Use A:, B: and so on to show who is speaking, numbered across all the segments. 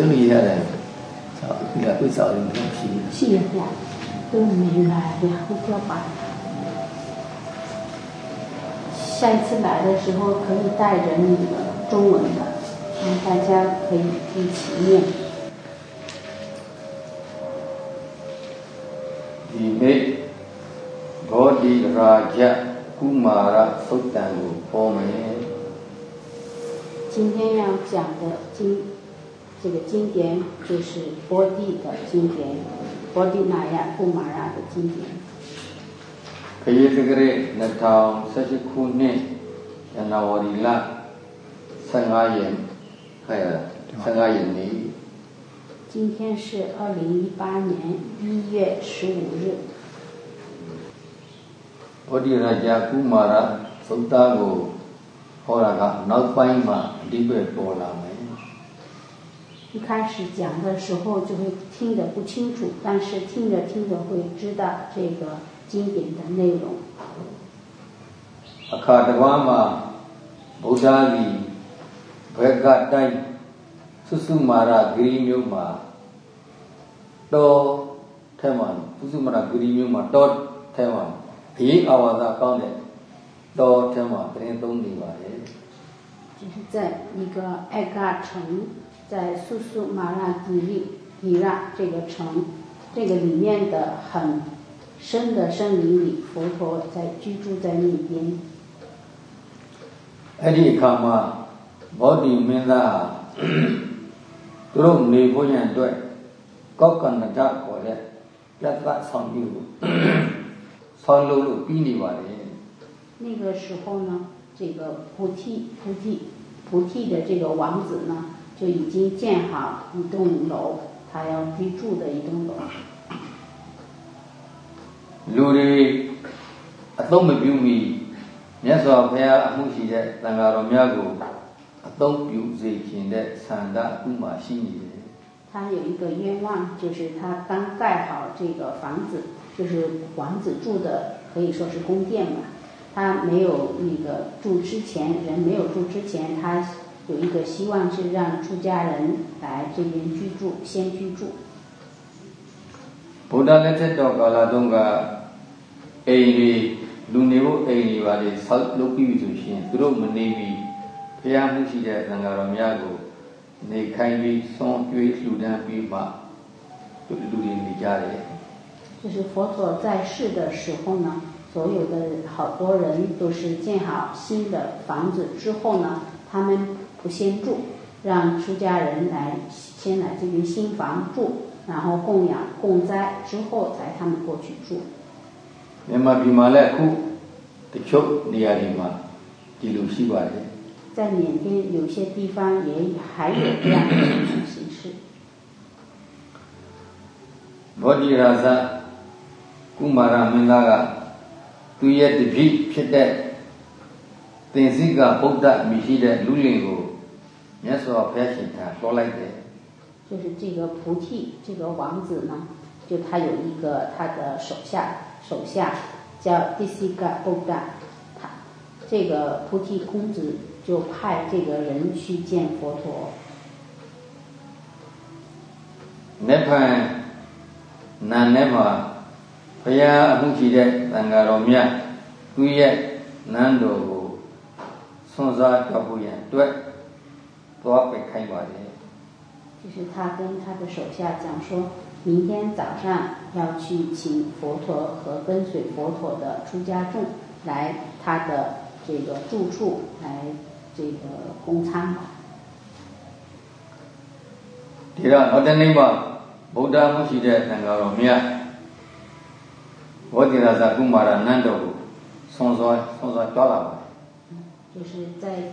A: 等一下来，找应该会找点皮。
B: 谢谢，都没来，也不叫白。下一次来的时候可以带着那个中文的，让大家可以一起念。
A: Tme bodi raja Kumara Suddhagama。
B: 今天要讲的经。这个经典就是波地的经典，波地那亚布玛拉的经典。
A: 可以这个，那，那里拉，
B: 今天是二零一八年一月十五日。
A: 波那亚布玛，个，那，波拉。
B: 一开始讲的时候就会听得不清楚，但是听着听着会知道这个经典的内容。
A: အခါတဝမ်းမှာဗုဒ္ဓသည်ဘက်ကတိုင်းသုစုမာရဂိရိမြို့မှာတော်ထဲမှာသုစုမာရဂိရိမြို့မှာတော်ထဲမှာအေးအာဝါဒကောင်းတဲ့တော်ထဲမှာပြင်သုံးနေပါတယ်
B: 就是在一个爱嘎城 在苏苏马拉底利伊拉这个城，这个里面的很深的森林里，佛陀在居住在那边。
A: အဲ့ဒီအခါမှာဘောဓိမင်းသားသူတို့နေဖို့ရန်အတွက်ကောက်ကန္တခေါ်တဲ့ပြတ်သက်ဆောင်ပြုဆောင်းလို့လို့ပြီးနေပါတယ်
B: 那个时候呢，这个菩提菩提菩提的这个王子呢。 就已经建好一栋楼，他要居住的一栋楼。
A: လူတွေအသုံးမပြုမီမြတ်စွာဘုရားအမှုရှိတဲ့သံဃာတော်များကိုအသုံးပြုစေခြင်းတဲ့ဆန္ဒဥမာရှိနေတယ်
B: 他有一个愿望，就是他刚盖好这个房子，就是王子住的，可以说是宫殿嘛。他没有那个住之前，人没有住之前，他。 有一个希望是让出家人来这边居住，先居住。
A: ဗုဒ္ဓလက်ထက်တော်ကာလတုန်းကအိမ်တွေလူနေဖို့အိမ်တွေပါလေဆောက်လုပ်ပြီးဆိုရှင်သူတို့မနေပြီးဘုရားမှုရှိတဲ့သံဃာတော်များကိုနေခိုင်းပြီးဆွန်ကျွေးလှူဒန်းပြီးမှလူတွေနေကြတယ်
B: 就是佛陀在世的时候呢，所有的好多人都是建好新的房子之后呢，他们 不先住，让出家人来先来这边新房住，然后供养供斋之后才他们过去住。在缅甸有些地方也还有这样的一种形式。
A: ဘောဓိရာဇကုမာရမင်းသားကသူရဲ့တပည့်ဖြစ်တဲ့ သင်္စိကဗုဒ္ဓအမည်ရှိတဲ့လူလင်ကို
B: 就是这个菩提这个王子呢，就他有一个他的手下，手下叫第四个布达，他这个菩提公子就派这个人去见佛陀。
A: 那盘南那嘛，不要不记得那个罗面，对呀，南多 送啥脚步样对。
B: 就是他跟他的手下讲说，明天早上要去请佛陀和跟随佛陀的出家众来他的这个住处来这个供餐。
A: 第二，我等你吧，不达木西的那个面，我听到在古马的南头，送说送说交了。
B: 就是在。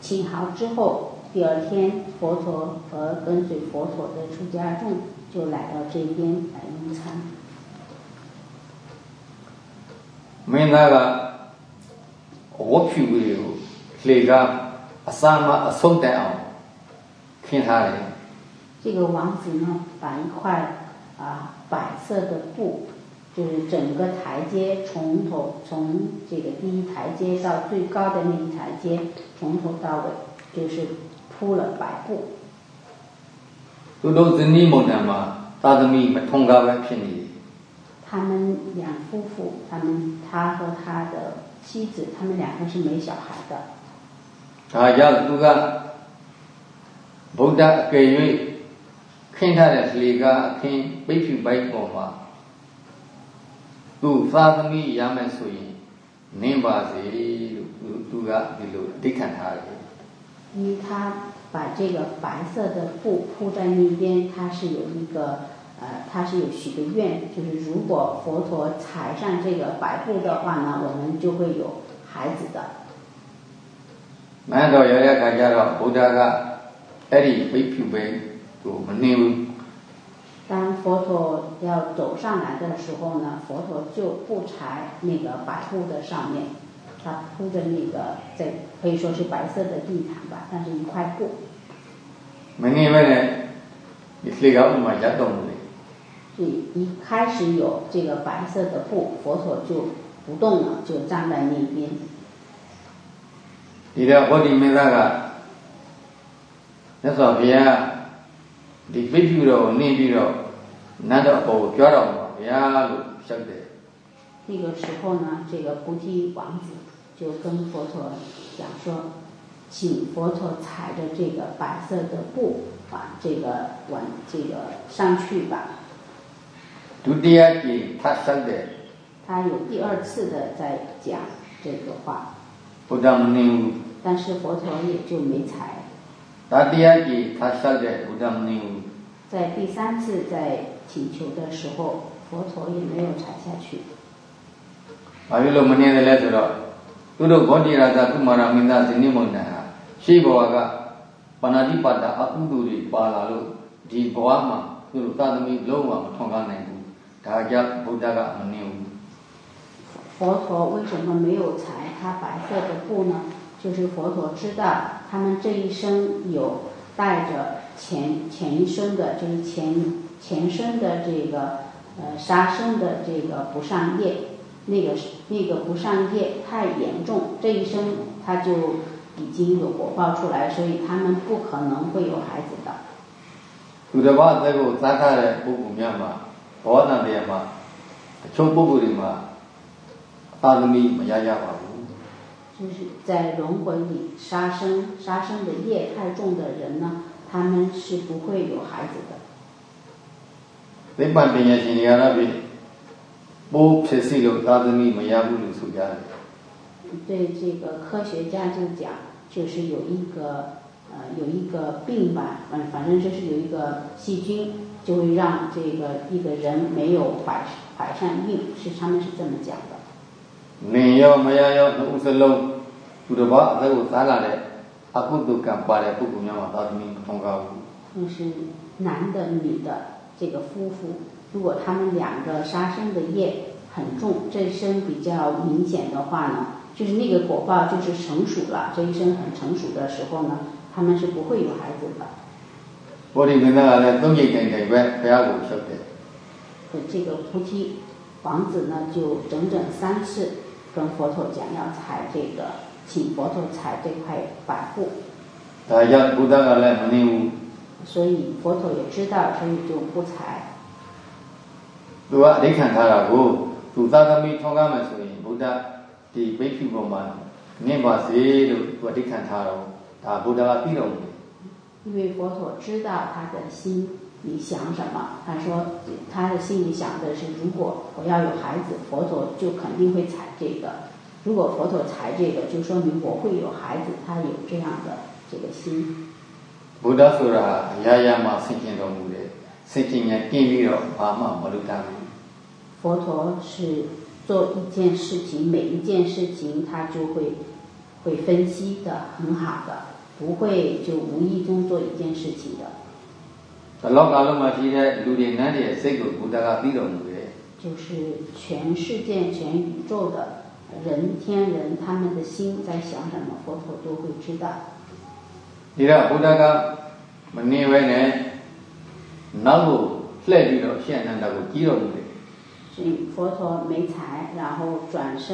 B: 请好之后，第二天佛陀和跟随佛陀的出家众就来到这边来用餐。
A: 没那个，我去过有，那个阿三嘛阿松的哦，看他的。
B: 这个王子呢，把一块啊白色的布，就是整个台阶从头从这个第一台阶到最高的那一台阶，从头到尾就是铺了白布。
A: 都都是你们的嘛，大人们没通告来骗你。
B: 他们两夫妇，他们他和他的妻子，他们两个是没小孩的。
A: 大家都个，不但给予，看他的是一个看白皮白毛嘛。သူသာသမီရမယ်ဆိုရင်နင်းပါစေလို့သူကဒီလိုအဓိဋ္ဌာန်ထားတယ်
B: 因为他把这个白色的布铺在那边，他是有一个呃，他是有许个愿，就是如果佛陀踩上这个白布的话呢，我们就会有孩子的。
A: မန်းတော်ရတဲ့ခါကျတော့ဘုရားကအဲ့ဒီပိတ်ဖြူပဲကိုမနှင်းဘူး
B: 当佛陀要走上来的时候呢，佛陀就不踩那个白布的上面，他铺的那个这可以说是白色的地毯吧，但是一块布。
A: 没呢没呢，你这个没家懂的。
B: 一一开始有这个白色的布，佛陀就不动了，就站在那边。
A: 你的我里面那个，那照片。你飞去了，内去了。那个不觉得嘛，不呀，不晓得。
B: 那个时候呢，这个菩提王子就跟佛陀讲说，请佛陀踩着这个白色的布把，这个往这个上去吧。
A: 读第二句，他晓得。
B: 他有第二次的在讲这个话。
A: 不当没有。
B: 但是佛陀也就没踩。
A: 他第二句，他晓得不当没有。
B: 在第三次在请求的时候，佛陀也没有踩下去。
A: ဘာဖြစ်လို့မနေတယ်လဲဆိုတော့သူတို့ဂေါတိရာဇကုမာရမင်းသားဇနိမုန်တဟာရှိဘဝကပါဏာတိပါဒအကုသိုလ်တွေပါလာလို့ဒီဘဝမှာသူတို့သာသမီလုံးဝမထွန်ကားနိုင်ဘူးဒါကြောင့်ဗုဒ္ဓကမနေဘူး
B: 佛陀为什么没有裁他白色的布呢？就是佛陀知道他们这一生有带着前前一生的，就是前 前生的这个呃杀生的这个不善业，那个那个不善业太严重，这一生他就已经有果报出来，所以他们不可能会有孩子的。
A: 有的话那个再看不怎么嘛，河南的嘛，穷不富的嘛，但是没有么样样好。
B: 就是在轮回里杀生杀生的业太重的人呢，他们是不会有孩子的。
A: သိပ္ပံပညာရှင်တွေကတော့ဖြင့်ပိုးဖြစ်စီလို့သာသမီမရဘူးလို့ဆိုကြတယ်
B: 对这个科学家就讲，就是有一个呃有一个病吧，嗯，反正就是有一个细菌，就会让这个一个人没有怀怀上孕，是他们是这么讲的。
A: နေရောမရရောနှုတ်စလုံးသူတစ်ပါးအသက်ကိုစားလာတဲ့
B: 就是男的女的 这个夫妇，如果他们两个杀生的业很重，这一生比较明显的话呢，就是那个果报就是成熟了，这一生很成熟的时候呢，他们是不会有孩子的。
A: 我的名字呢，东西跟跟外不要我晓得。
B: 这个菩提王子呢，就整整三次跟佛陀讲要采这个。请佛陀采这块白布。
A: 大家不得个来没有。
B: 所以佛陀也知道，所以就不才。
A: 如果你看他了，我菩萨他没通干嘛，所以菩萨的悲喜不满，你把谁都我你看他了，他菩萨逼了我。
B: 因为佛陀知道他的心里想什么，他说他的心里想的是，如果我要有孩子，佛陀就肯定会采这个。如果佛陀采这个，就说明我会有孩子，他有这样的这个心。
A: 佛陀说了，呀呀嘛，圣贤တော်မူတယ်။圣贤人见ပြီးတော့ဘာမှမလုပ်တတ်ဘူး။
B: 佛陀是做一件事情，每一件事情他就会会分析的很好的，不会就无意中做一件事情的。
A: တလောကလုံးမှာရှိတဲ့လူတွေနတ်တွေစိတ်ကိုဘုရားကပြီးတော်မူတယ်။
B: 就是全世界全宇宙的。人天人他们的心在想什么，佛陀都会知道。
A: ဒီတော့ဘုရားကမနေပဲနဲ့နောက်ကိုလှည့်ပြီးတော့ရှင်အနန္ဒကိုကြည့်တော်မူတယ်။
B: 所以佛陀没才，然后转身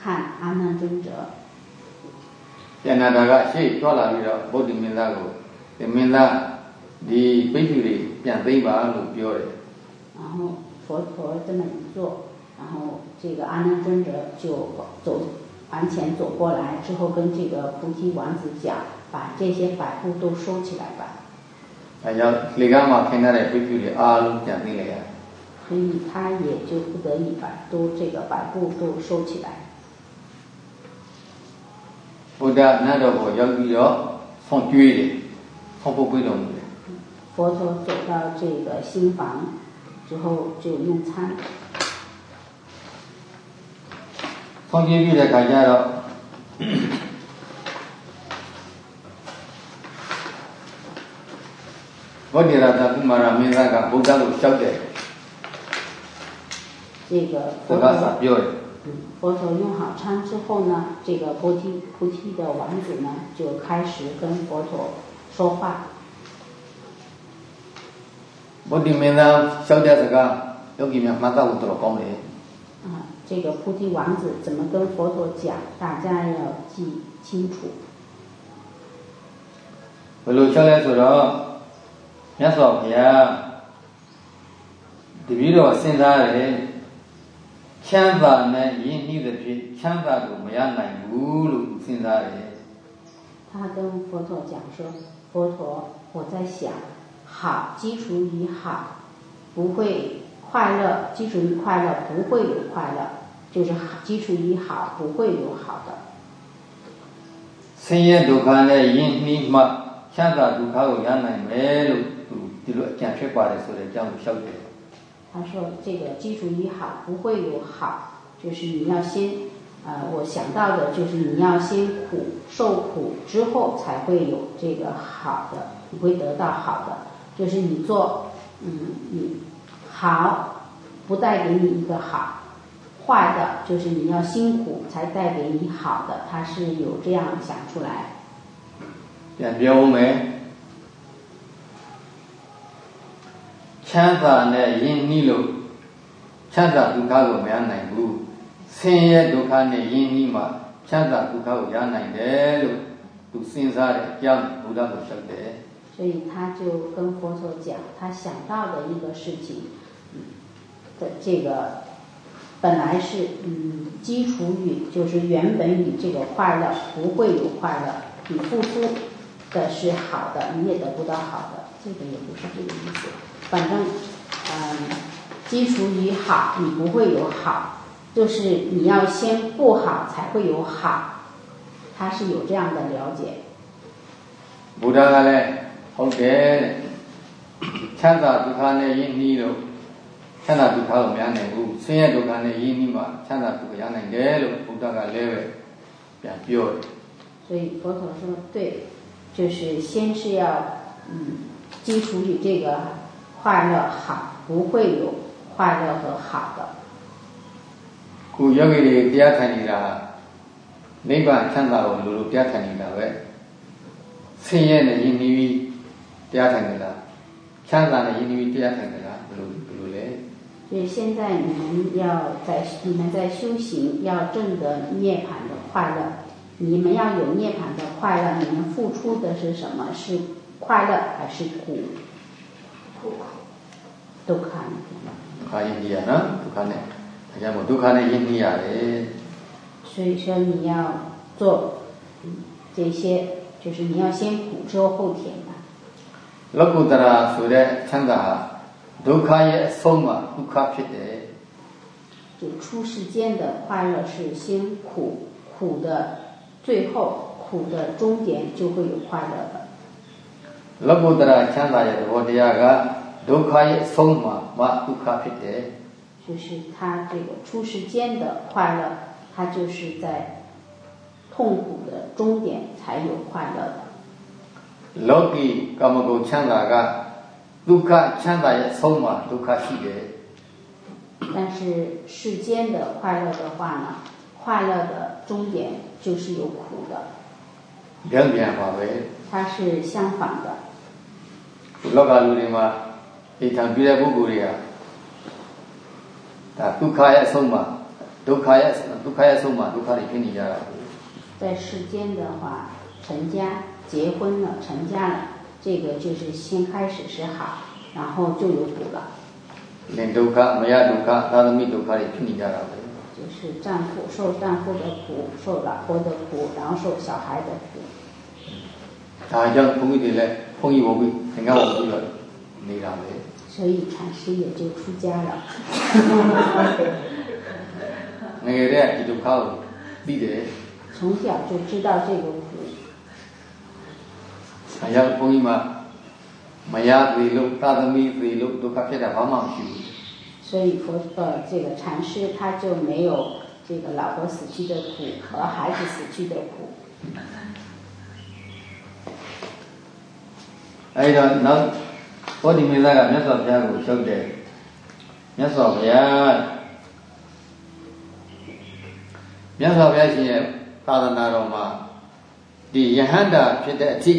B: 看阿难尊者。
A: ရှင်အနန္ဒကရှေ့ကြွလာပြီးတော့ဗုဒ္ဓမင်းသားကိုဒီမင်းသား ဒီပိဋ္ဌိတွေပြန်သိမ့်ပါလို့ပြောတယ်
B: 然后佛陀这么一做然后这个阿难尊者就走往前走过来之后跟这个菩提王子讲 把这些百布都收起来吧。
A: 那要你干嘛听到的规矩的啊，讲的来呀。
B: 所以他也就不得已把都这个百布都收起来。
A: 佛陀那都我要比较放追的，放不归拢的。
B: 佛陀走到这个新房之后就用餐。
A: 放追比的感觉了。我地那咱都马上明白个，佛家我晓得。
B: 这个佛陀代表，嗯，佛陀用好餐之后呢，这个菩提菩提的王子呢，就开始跟佛陀说话。
A: 我地明上晓得这个，要给明马上五十六讲嘞。
B: 啊，这个菩提王子怎么跟佛陀讲，大家要记清楚。
A: 回头晓得多少？ မြတ်စွာဘုရားတပည့်တော်စဉ်းစားတယ်ချမ်းသာနဲ့ယဉ်နှီးတဲ့ဖြစ်ချမ်းသာကိုမရနိုင်ဘူးလို့စဉ်းစားတယ်
B: 他跟佛陀讲说佛陀我在想好基础于好不会快乐基础于快乐不会有快乐就是基础于好不会有好的
A: ဆင်းရဲဒုက္ခနဲ့ယဉ်နှီးမှချမ်းသာဒုက္ခကိုရနိုင်မယ်လို့ 第六检吃挂的时候讲小鱼。
B: 他说：“这个基础一好不会有好，就是你要先，呃，我想到的就是你要先苦受苦之后才会有这个好的，你会得到好的。就是你做，嗯，你好，不带给你一个好，坏的就是你要辛苦才带给你好的，他是有这样想出来。”
A: 辨别无眉。ချမ်းသာနဲ့ယဉ်နှီးလို့ချမ်းသာဒုက္ခကိုမရနိုင်ဘူးဆင်းရဲဒုက္ခနဲ့ယဉ်နှီးမှချမ်းသာဒုက္ခကိုရနိုင်တယ်လို့သူစဉ်းစားတဲ့အကြောင်းဘုရားကိုပြောတယ်
B: 所以他就跟佛陀讲，他想到的一个事情，的这个本来是嗯基础于就是原本你这个快乐不会有快乐，你付出的是好的，你也得不到好的，这个也不是这个意思。 反正嗯基础与好你不会有好就是你要先不好才会有好他是有这样的了解。
A: 不断的嘞 okay 掺杂其他的因 needle 杂其他的我们要能够深就赶紧印尼嘛掺杂这个羊奶给了不萄干嘞变比较
B: 所以佛陀说对就是先是要嗯基础与这个快乐好不会有快乐和好的。
A: 古原本也不要谈你的哈管看到我们录入第二天领导位深夜的一厘米第二天给他看到的一厘米第二天给他不如不如嘞
B: 所以现在你们要在你们在修行要证得涅槃的快乐。你们要有涅槃的快乐你们付出的是什么？是快乐还是苦？苦。
A: ดุขา印第安ะอิน大家么ยนะ印第安า
B: 所以说你要做这些就是你要先苦之后后甜
A: 吧
B: 就出世间的快乐是先苦苦的最后苦的终点就会有快乐的
A: ရားကဒုက္ခရဲ့အဆုံးမှာမဒုက္ခဖြစ်တယ်
B: 就是他这个出世间的快乐，他就是在痛苦的终点才有快乐的。
A: လောကီကာမဂုဏ်ချမ်းသာကဒုက္ခချမ်းသာရဲ့အဆုံးမှာဒုက္ခရှိတယ်
B: 但是世间的快乐的话呢，快乐的终点就是有苦的。
A: 两边法呗。
B: 它是相反的。
A: လောကလူတွေမှာ အိထံပြတဲ့ပုဂ္ဂိုလ်တွေကဒါဒုက္ခရဲ့အဆုံးမှာဒုက္ခရဲ့ဒုက္ခရဲ့အဆုံးမှာဒုက္ခတွေဖြစ်နေကြတာ
B: 在世间的话，成家结婚了，成家了， 这个就是先开始是好，然后就有苦了。
A: လင်ဒုက္ခမယဒုက္ခသာသမီဒုက္ခတွေဖြစ်နေကြတာပဲ
B: 就是丈夫受丈夫的苦，受老婆的苦，然后受小孩的苦。
A: ဒါကြောင့်ဘုန်းကြီးတွေလည်းဘုန်းကြီးဘုန်းကြီးသင်္ကန်းဘုန်းကြီးတော့နေတာပဲ
B: 所以禅师也就出家了。
A: 那个，
B: 从小就知道这个苦。
A: 还要朋友吗，大的，都。
B: 所以佛呃，这个禅师他就没有这个老婆死去的苦和孩子死去的苦。
A: 哎呀，能。 ဘောဓိမင်းသားကမြတ်စွာဘုရားကိုလျှောက်တယ်မြတ်စွာဘုရားမြတ်စွာဘုရားရှင်ရဲ့သာသနာတော်မှာဒီယဟန္တာဖြစ်တဲ့အထိ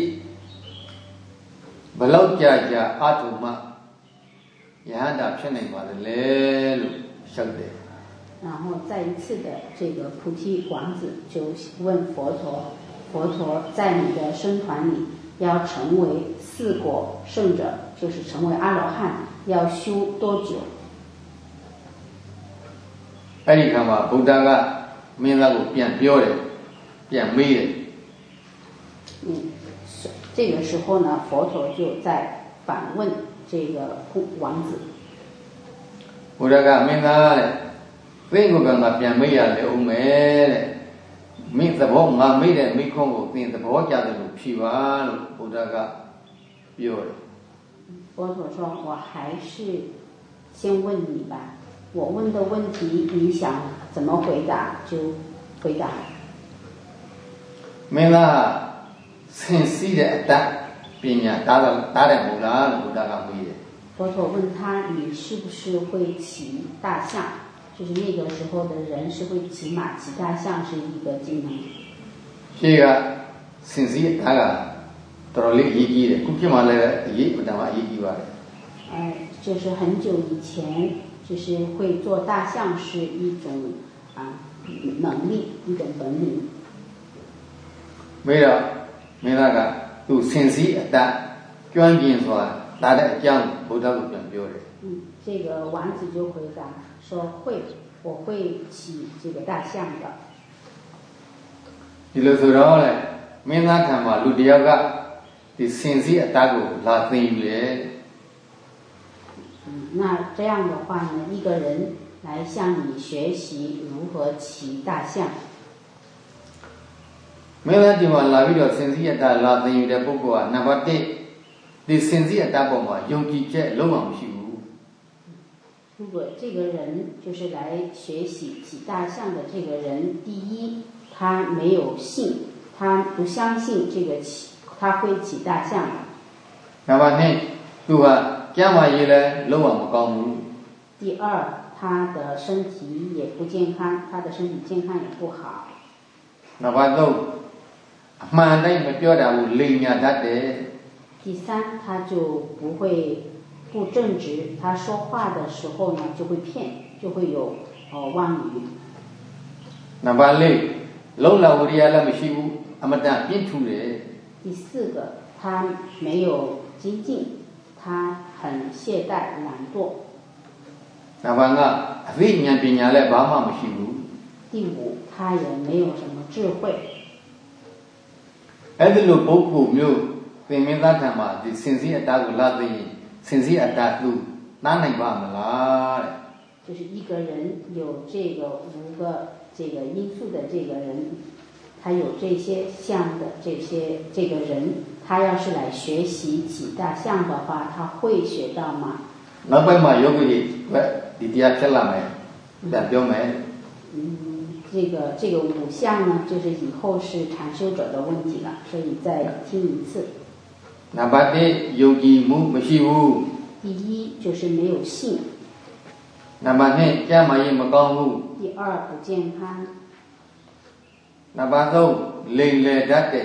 A: ဘလောက်ကြာကြာအထုမှယဟန္တာဖြစ်နိုင်ပါလေလို့လျှောက်တယ်
B: 然后再一次的这个菩提王子就问佛陀：“佛陀，在你的僧团里，要成为四果圣者， 就是成为阿罗汉，要修多久
A: အဲ့ဒီခါမှာဗုဒ္ဓကမင်းသားကိုပြန်ပြောတယ်ပြန်မေးတယ်
B: ？”嗯，是这个时候呢，佛陀就在反问这个王子。
A: ဘုရားကမင်းသားတဲ့သိကိုကံကပြန်မေးရလေဦးမယ်တဲ့မင်းသဘောငါမေးတဲ့မိခွန်းကိုသင်သဘောကျတယ်လို့ဖြေပါလို့ဘုရားကပြောတယ်
B: 佛陀说：“我还是先问你吧，我问的问题，你想怎么回答就回答。
A: မင်းသားဟာဆင်စီးတဲ့အတ္တပညာတားတော့တားတယ်မဟုတ်လားလို့ဘုရားကမေးတယ်
B: 佛陀问他：“你是不是会骑大象？就是那个时候的人是会骑马、骑大象是一个技能。
A: ရှေ့ကဆင်စီးတားက တော်တော်လေးအရေးကြီးတယ်ခုဖြစ်မှလည်းအရေးအတန်မှအရေးကြီးပါတယ်
B: 呃，就是很久以前，就是会做大象是一种啊能力，一种本领。
A: မေးတော့မင်းသားကသူဆင်စီးအတ္တကျွမ်းကျင်စွာတားတဲ့အကြောင်းဘုရားကိုပြန်ပြောတယ်
B: 嗯，这个王子就回答说会，我会骑这个大象的。
A: ဒီလိုဆိုတော့လေမင်းသားထံမှာလူတစ်ယောက်က 的心思也大过拉丁语嘞。
B: 嗯，那这样的话呢，一个人来向你学习如何骑大象。
A: 没问题嘛，拉比了心思也大，拉丁语的不过啊，那么的的心思也大过嘛，用几节罗马语。
B: 如果这个人就是来学习骑大象的这个人，第一，他没有信，他不相信这个骑他会起大象
A: 嘛？那不行，对吧？这样话以来，人还不高明。
B: 第二，他的身体也不健康，他的身体健康也不好。
A: 那不都，妈的，没漂亮，我累呀，他的。
B: 第三，他就不会不正直，他说话的时候呢，就会骗，就会有呃妄语。
A: 那不累，老了我这了没事不，么们家清楚嘞。
B: 第四个，他没有精进，他很懈怠懒惰。
A: 个？来，不辛苦。
B: 第五，他也没有什么智慧。
A: 路不苦没有，心大拉，心大，哪能？
B: 就是一个人有这个五个这个因素的这个人。还有这些相的这些这个人，他要是来学习几大项的话，他会学到吗？
A: 那不嘛，有个你，喂，你底下吃了没？两表没？
B: 嗯，这个这个五项呢，就是以后是禅修者的问题了，所以再听一次。
A: 那把的有几木没西乌？
B: 第一就是没有信。
A: 那把的干嘛也没高乌。
B: 第二不健康。
A: 第八种，冷冷淡淡。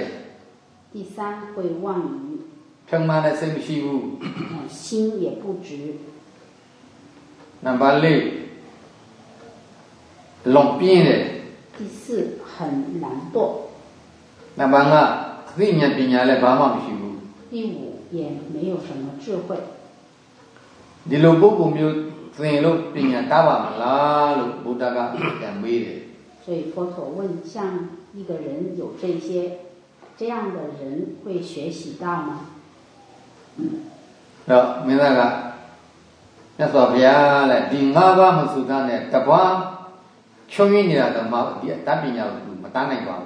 B: 第三，会
A: 忘于。充满了生气
B: 不？心也不直。
A: 第八类，乱变的。
B: 第四，很
A: 难做。第八个，一年比一年来帮忙许多。
B: 第五，也没有什么智慧。
A: 第六个，没有走路比人家大王老了，不参加宴会的。
B: 所以佛陀问像。一个人有这些，这样的人会学习到吗？
A: 嗯，好，明白了。那说白了，第二个们是啥呢？德把穷人的都嘛，别打比较没打那个。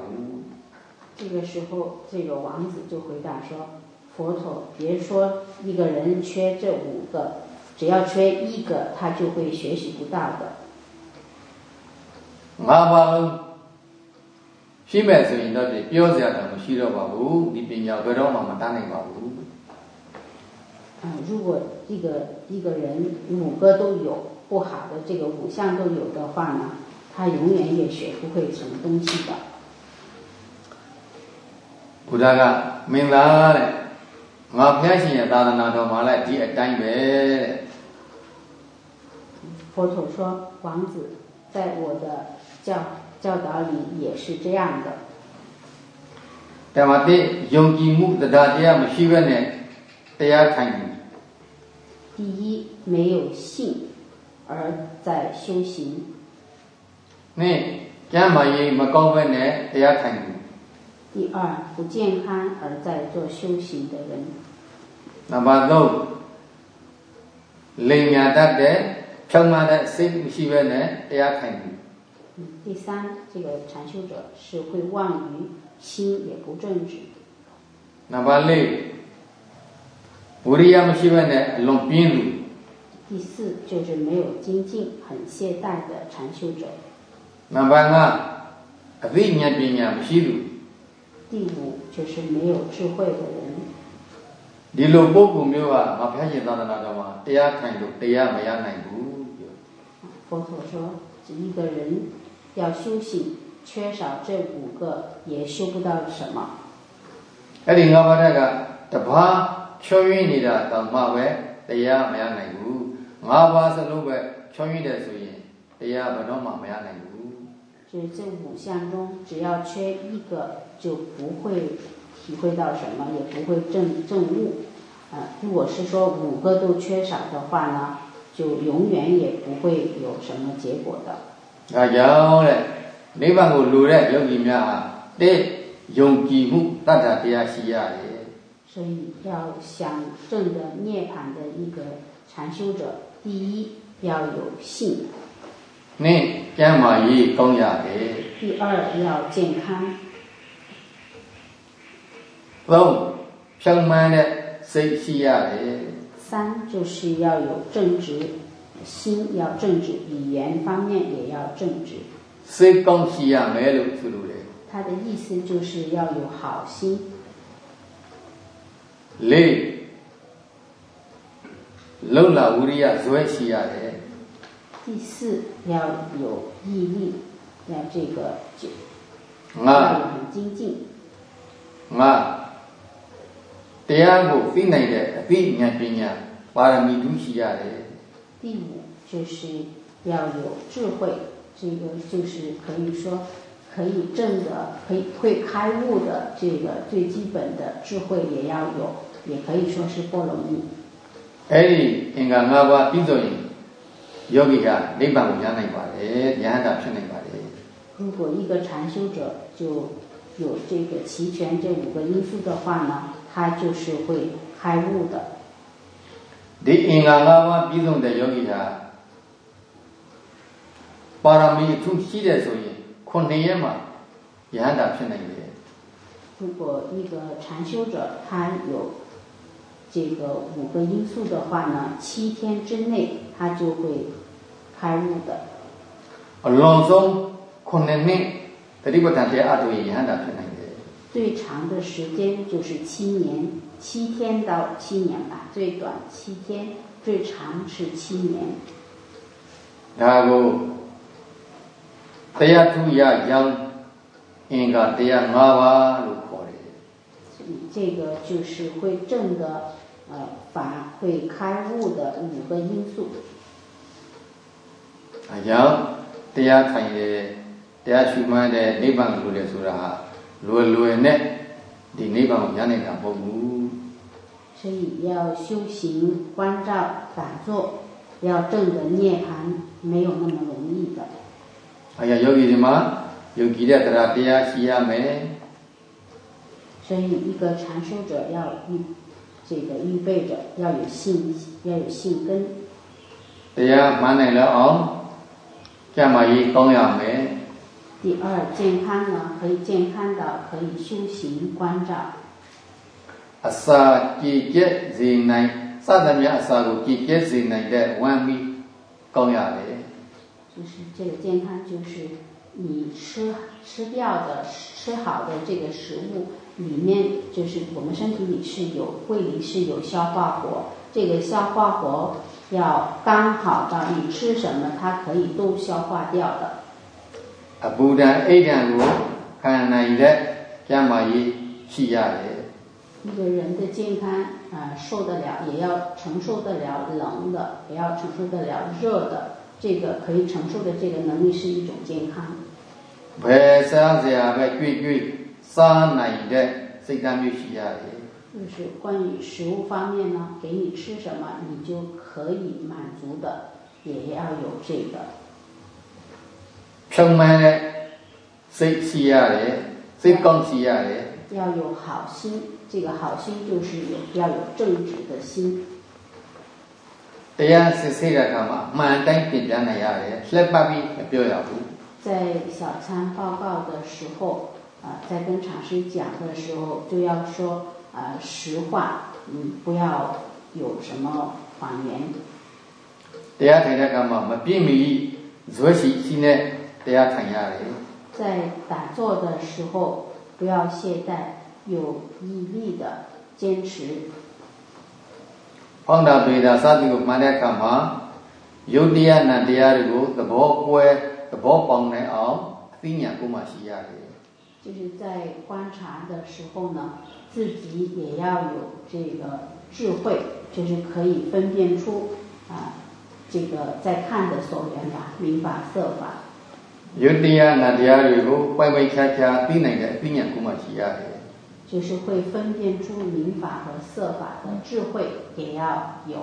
B: 这个时候，这个王子就回答说：“佛陀，别说一个人缺这五个，只要缺一个，他就会学习不到的。”
A: 阿方。 ရှိမဲ့ဆိုရင်တော့ဒီပြောစရာတော့မရှိတော့ပါဘူးဒီပညာဘယ်တော့မှမတတ်နိုင်ပါဘူး
B: 嗯，如果一个一个人五个都有不好的这个五项都有的话呢，他永远也学不会什么东西的。
A: ဘုရားကမင်းသားတဲ့ငါဘုရားရှင်ရဲ့သာသနာတော်မှာလည်းဒီအတိုင်းပဲတဲ့
B: 佛陀说，王子在我的教 教导里也是这样的。
A: 但话对，用积木的大家没习惯呢，大家看。
B: 第一，没有信，而在修行。
A: 那干嘛也没高分呢？大家看。
B: 第二，不健康而在做修行的人。
A: 那么都，零元的的，平满的，谁没习惯呢？大家看。
B: 嗯第三，这个禅修者是会妄语，心也不正直；
A: နံပါတ်4ဝိရိယမရှိဘဲနဲ့အလွန်ပြင်းလူ
B: 第四，就是没有精进、很懈怠的禅修者；
A: နံပါတ်5အသိဉာဏ်ပညာမရှိလူ
B: 第五，就是没有智慧的人。
A: ဒီလိုပုဂ္ဂိုလ်မျိုးကငါဘုရားရှင်သာသနာတော်မှာတရားထိုင်လို့တရားမရနိုင်ဘူးပြော
B: 佛陀说，一个人 要修行，缺少这五个也修不到什么。
A: အဲ့ဒီငါးပါးတက်ကတပါးချောရင်းနေတာတောင်မှပဲတရားမရနိုင်ဘူးငါးပါးစလုံးပဲချောရင်းတယ်ဆိုရင်တရားဘယ်တော့မှမရနိုင်ဘူး
B: 就是这五项中，只要缺一个，就不会体会到什么，也不会证证悟。啊、如果是说五个都缺少的话呢，就永远也不会有什么结果的。
A: ဒါကြောင့်တဲ့နိဗ္ဗာန်ကိုလိုတဲ့ယောဂီများဟာတဲ့ယုံကြည်မှုတတ္တတရားရှိရတယ်
B: 所以要想证得涅槃的一个禅修者，第一要有信，
A: နဲ့ကျမ်းမာရေးကောင်းရတယ်
B: 第二要健康，
A: သုံးဖြောင်းမှန်းတဲ့စိတ်ရှိရတယ်
B: 三就是要有正直， 心要正直，语言方面也要正直。
A: 讲，没有路。
B: 他的意思就是要有好心。
A: 累，老了无力啊，做事啊的。
B: 第四要有毅力，要这个就很精进。
A: 啊，第二个非难的，非难的呀，把人民东西。
B: 第五就是要有智慧，这个就是可以说可以证的，可以会开悟的这个最基本的智慧也要有，也可以说是波罗蜜。
A: အဲ့ဒီအင်္ဂါ၅ပါးပြီးဆိုရင်ယောဂီကနိဗ္ဗာန်ကိုရနိုင်ပါတယ်ဉာဏ်တာဖြစ်နိုင်ပါတယ်
B: 如果一个禅修者就有这个齐全这五个因素的话呢，他就是会开悟的。
A: ဒီအင်္ဂါ၅ပါးပြီးဆုံးတဲ့ယောဂီဟာပါရမီအထူးရှိတဲ့ဆိုရင်ခုနှစ်ရက်မှာယဟန္တာဖြစ်နိုင်တယ်
B: 如果一个禅修者他有这个五个因素的话呢，七天之内他就会开悟的。
A: အလွန်ဆုံးခုနှစ်နှစ်တတိပဋ္ဌာန်တရားအတူရင်ယဟန္တာဖြစ်နိုင်တယ်
B: 最长的时间就是七年，七天到七年吧，最短七天，最长是七年。
A: ဒါကိုတရားထူရရောင်းအင်္ဂါတရား၅ပါးလို့ခေါ်တယ်
B: 这个就是会证的，呃，法会开悟的五个因素。
A: ။အဲကြောင့်တရားထိုင်တယ်တရားရှုမှန်းတယ်နိဗ္ဗာန်ကိုလိုတယ်ဆိုတာဟာ လွယ်လွယ်နဲ့ဒီနိဗ္ဗာန်ကိုရနိုင်တာမဟုတ်ဘူး
B: 所以要修行关照打坐，要证得涅槃，没有那么容易的。
A: 哎呀，ယောဂီဒီမှာယောဂီတဲ့တရားတရားရှိရမယ်。
B: 所以一个禅修者要预这个预备着，要有信，要有信根。
A: တရားမှန်နိုင်လောက်အောင်ကျမ်းမာရေးကောင်းရမယ်。
B: 第二，健康呢，可以健康的，可以修行关照。
A: 阿萨吉杰仁乃萨达米阿萨鲁吉杰仁乃的完美供养嘞。
B: 就是这个健康，就是你吃吃掉的、吃好的这个食物里面，就是我们身体里是有胃里是有消化火，这个消化火要刚好到你吃什么，它可以都消化掉的。
A: အဘူဒံအိဒံကိုခံနိုင်တဲ့ကျမ်းမာရေးရှိရတယ်
B: 一个人的健康啊，受得了，也要承受得了冷的，也要承受得了热的，这个可以承受的这个能力是一种健康。
A: ဘယ်စားစရာပဲကြွေကြွေစားနိုင်တဲ့စိတ်ဓာတ်မျိုးရှိရတယ်
B: 就是关于食物方面呢，给你吃什么，你就可以满足的，也要有这个。
A: 充满了谁需要的，谁更需要的。
B: 要有好心，这个好心就是有要有正直的心。
A: 对呀，是谁来干嘛？满登点赞那样嘞，十八米表扬不？
B: 在小餐报告的时候，啊、在跟厂师讲的时候，就要说啊、实话，嗯，不要有什么谎言。
A: 对呀，现在干嘛？我们并没有做事，现在。ရှိနဲ့တရားထိုင်ရတယ်
B: 在打坐的时候不要懈怠有毅力的坚持
A: ဖောင်းတာပေတာစသည်ကိုမှန်တဲ့အခါမှာယုတ်တရားနံတရားတွေကိုသဘောကွဲသဘောပေါက်နိုင်အောင်အသိဉာဏ်ကိုမှရှိရတယ်
B: 就是在观察的时候呢自己也要有这个智慧就是可以分辨出啊这个在看的所缘法明法色法
A: ယုတ်တရားနတရားတွေကိုပိုင်ပိုင်ခြားခြားသိနိုင်တဲ့အသိဉာဏ်ကိုမှရှိရတယ်
B: 就是会分辨出明法和色法的智慧也要有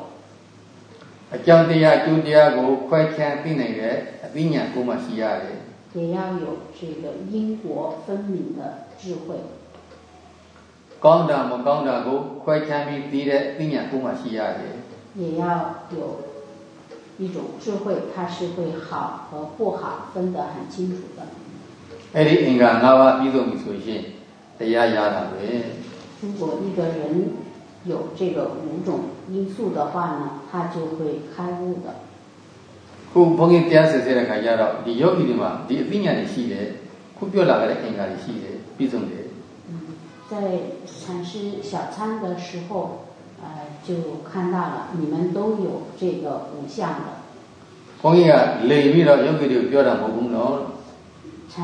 A: အကြောင်းတရားကျိုးတရားကိုခွဲခြားသိနိုင်တဲ့အသိဉာဏ်ကိုမှရှိရတယ်
B: 也要有这个因果分明的智慧
A: ကောင်းတာမကောင်းတာကိုခွဲခြားပြီးသိတဲ့အသိဉာဏ်ကိုမှရှိရတယ်
B: 也要有 一种智慧，它是会好和不好分得很清楚的。
A: အဲ့ဒီအင်္ဂါ၅ပါးပြည့်စုံပြီဆိုရင်တရားရတာပဲ
B: 如果一个人有这个五种因素的话呢，他就会开悟的。
A: ခုဘုန်းကြီးတရားစစ်ဆေးတဲ့ခါကျတော့ဒီယောဂီတွေမှာဒီအပညာတွေရှိတယ်ခုပြောလာတဲ့အင်္ဂါတွေရှိတယ်ပြည့်စုံတယ်
B: 嗯，在禅师小餐的时候。 呃，就看到了，你们都有这个五项的。
A: ဘုန်းကြီးကလိမ်ပြီးတော့ယောဂီတွေကိုပြောတာမဟုတ်ဘူးနော်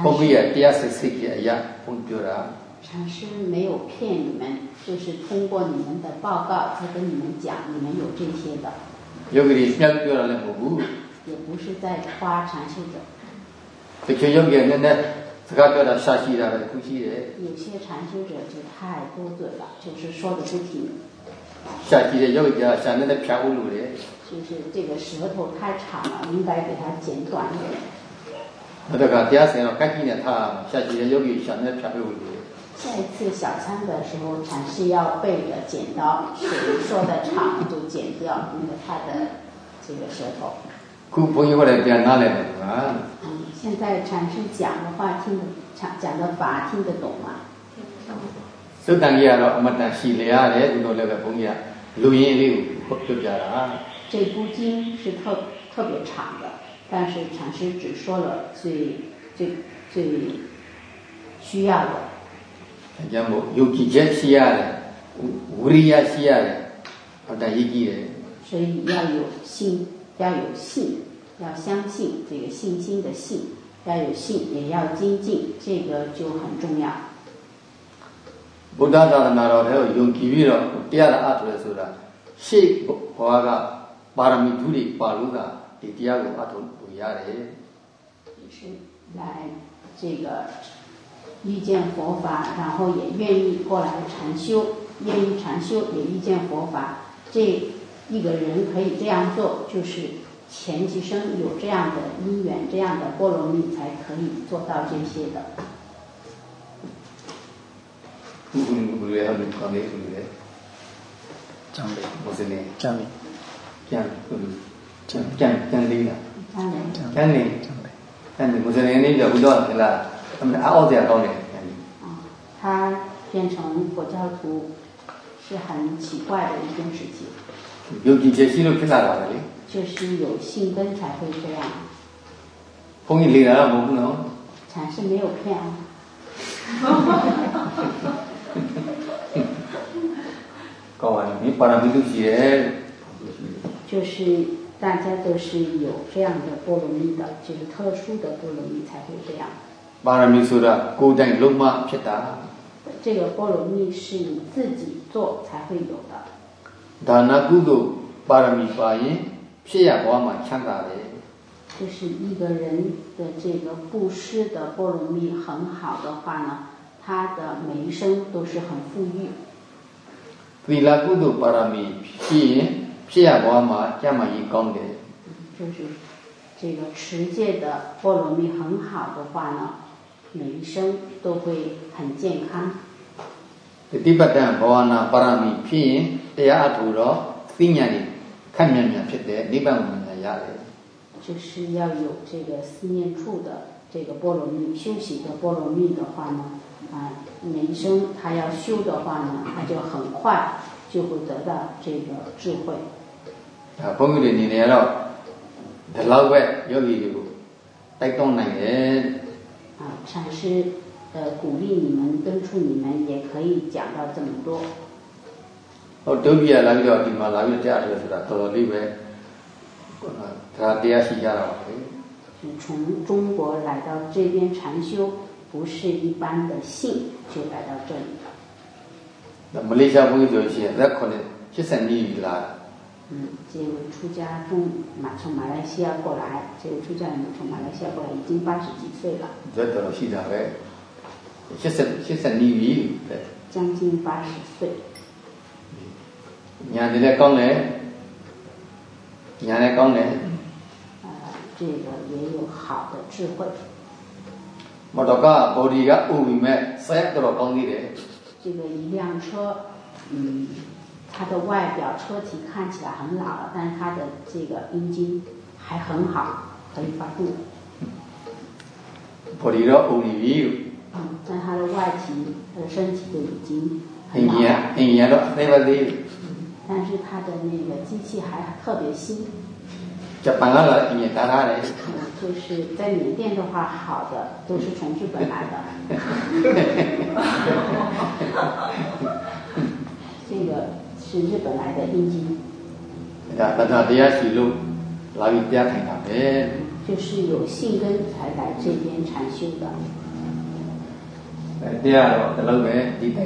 A: ဘုန်းကြီးကတရားစစ်စစ်ကြီးအရာဘုန်းပြောတာ
B: 禅师没有骗你们，就是通过你们的报告才跟你们讲，你们有这些的。
A: ယောဂီတွေပြောပြောတာလည်းမဟုတ်ဘူး
B: 也不是在夸禅修者
A: တချို့ယောဂီကလည်းစကားပြောတာရှာရှိတာပဲခုရှိတယ်
B: 有些禅修者就太多嘴了，就是说的不停。
A: 下期的有一点像那个偏葫芦的。
B: 就是这个舌头太长了，应该给它剪短一点。
A: 那这个第二次了，赶紧的，他下期的有一像那偏葫芦的。
B: 下一次小餐的时候，禅师要背着剪刀，谁说的长就剪掉那个他的这个舌头。
A: 古朋友过来点拿来的啊。
B: 嗯，现在禅师讲的话听得讲讲的法听得懂吗？
A: သုတန်ကြီးကတော့အမတန်ရှိလျားတယ်ဒီလိုလည်းပဲဘုန်းကြီးကလူရင်းလေးကိုပြောပြတာ
B: 这部经是特特别长的但是禅师只说了最最最需要的
A: အကြောင်းမို့ယုတ်ကြည်ချက်ရှိရတယ်ဝိရိယရှိရတယ်ဟောတရေးကြည့်တယ်
B: 所以要有信要有信要相信这个信心的信要有信也要精进这个就很重要
A: ဗုဒ္ဓသာသနာတော်ထဲကိုယုံကြည်ပြီးတော့တရားအထုလဲဆိုတာရှေ့ဘဝကပါရမီဓုတွေပါလို့ကဒီတရားကိုအထုလို့ရတယ်
B: 是来这个遇见佛法，然后也愿意过来禅修， 愿意禅修，也遇见佛法，这一个人可以这样做，就是前几生有这样的因缘，这样的波罗蜜才可以做到这些的。
C: 张北
A: 我是
B: 变成佛教徒是很奇怪的一件事情
A: 有几节新了
B: 就是有信跟才会这样
A: 封印力来了我不能
B: 产生没有骗啊
A: 高安，你把那比丘写，
B: 就是大家都是有这样的波罗蜜的，就是特殊的波罗蜜才会这样。
A: 巴拉蜜说的，孤单龙马皮达。
B: 这个波罗蜜是你自己做才会有的。
A: 达那孤独巴拉蜜发言，皮亚瓦玛强大的。
B: 就是一个人的这个布施的波罗蜜很好的话呢，他的每一生都是很富裕。
A: သီလကုသိုလ်ပါရမီဖြစ်ရင်ဖြစ်ရဘဝမှာကျမ်းမာရေးကောင်းတယ်
B: 就是这个持戒的波罗蜜很好的话呢，每一生都会很健康。
A: ။တတိပတ္တံဘဝနာပါရမီဖြစ်ရင်တရားအထူတော့သိဉာဏ်နဲ့ခက်မြန်မြန်ဖြစ်တဲ့နိဗ္ဗာန်ကိုမြင်ရတယ်
B: 就是要有这个思念处的这个波罗蜜，修习的波罗蜜的话呢，啊， 人生他要修的话呢，他就很快就会得到这个智慧。
A: 啊，朋友的你来了，他老外要你就带动那个。
B: 啊，禅师，呃，鼓励你们跟出你们，也可以讲到这么多。
A: 哦，都比啊，那个地方，那个家这个是的，到里边。他第二次下来
B: 是。从中国来到这边禅修，不是一般的信就来到这里。
A: 那么李小凤就现，他可能七十年余来。
B: 嗯，这位出家从马从马来西亚过来，这位出家人从马来西亚过来，已经八十几岁了。
A: 在到现场来，七十七十年余了。
B: 将近八十岁。
A: 伢子来刚来，伢来刚来。
B: 啊，这个也有好的智慧。
A: 摩托车、玻璃个雾里面，所有都要讲你。
B: 这个一辆车，嗯，它的外表车体看起来很老了，但是它的这个阴茎还很好，可以发动。
A: 玻璃个雾里面。
B: 嗯，但它的外体，它的身体就已经很严，
A: 很严
B: 了，
A: 对不对？
B: 但是它的那个机器还特别新。
A: 来
B: 来。就是在缅甸的话，好的都是从日本来的。这个是日本来的
A: 印记。那路，的。
B: 就是有信根才来这边禅修的。
A: 哎，第二了，在那边地带，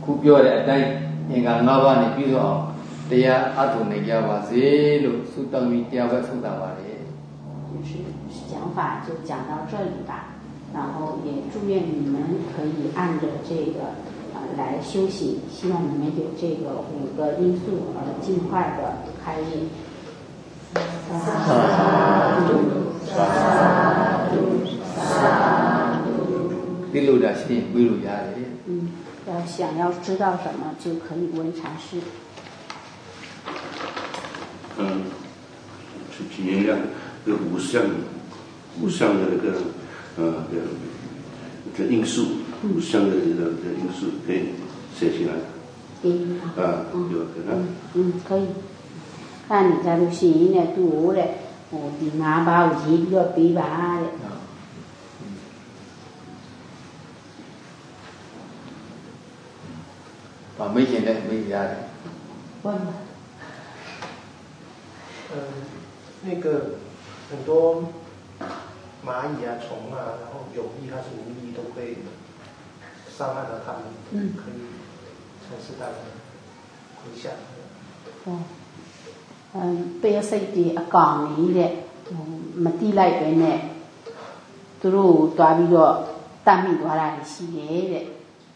A: 苦逼的，在人家老板的比如说。တရားအထုနိုင်ကြပါစေလို့ဆုတောင်းပြီးတရားပဲဆုတောင်းပါတယ်
B: 就是讲法就讲到这里吧，然后也祝愿你们可以按着这个呃来修行，希望你们有这个五个因素而尽快的开业。
A: ဒီလိုဒါရှိရင်ပြီးလို့ရတယ်
B: 嗯，要想要知道什么就可以问禅师。
D: 嗯去体验一下这个五项互相的那个呃，的，的因素互相的这个的因素可以写起来。
B: 给你啊嗯嗯可以。看你家都行了多嘞我的妈把我急得
A: 要逼啊没简单没家的。
B: 问吧。
C: 嗯，那个很多蚂蚁啊、虫啊，然后有意还是无意都会伤害到它们，
B: 嗯
C: 可以尝试它们回想。
B: 哦。嗯，俾咗细啲အကောင်လေးတဲ့မတိလိုက်ပဲနဲ့သူတို့တွားပြီးတော့တတ်မိသွားတာရှိတယ်တဲ့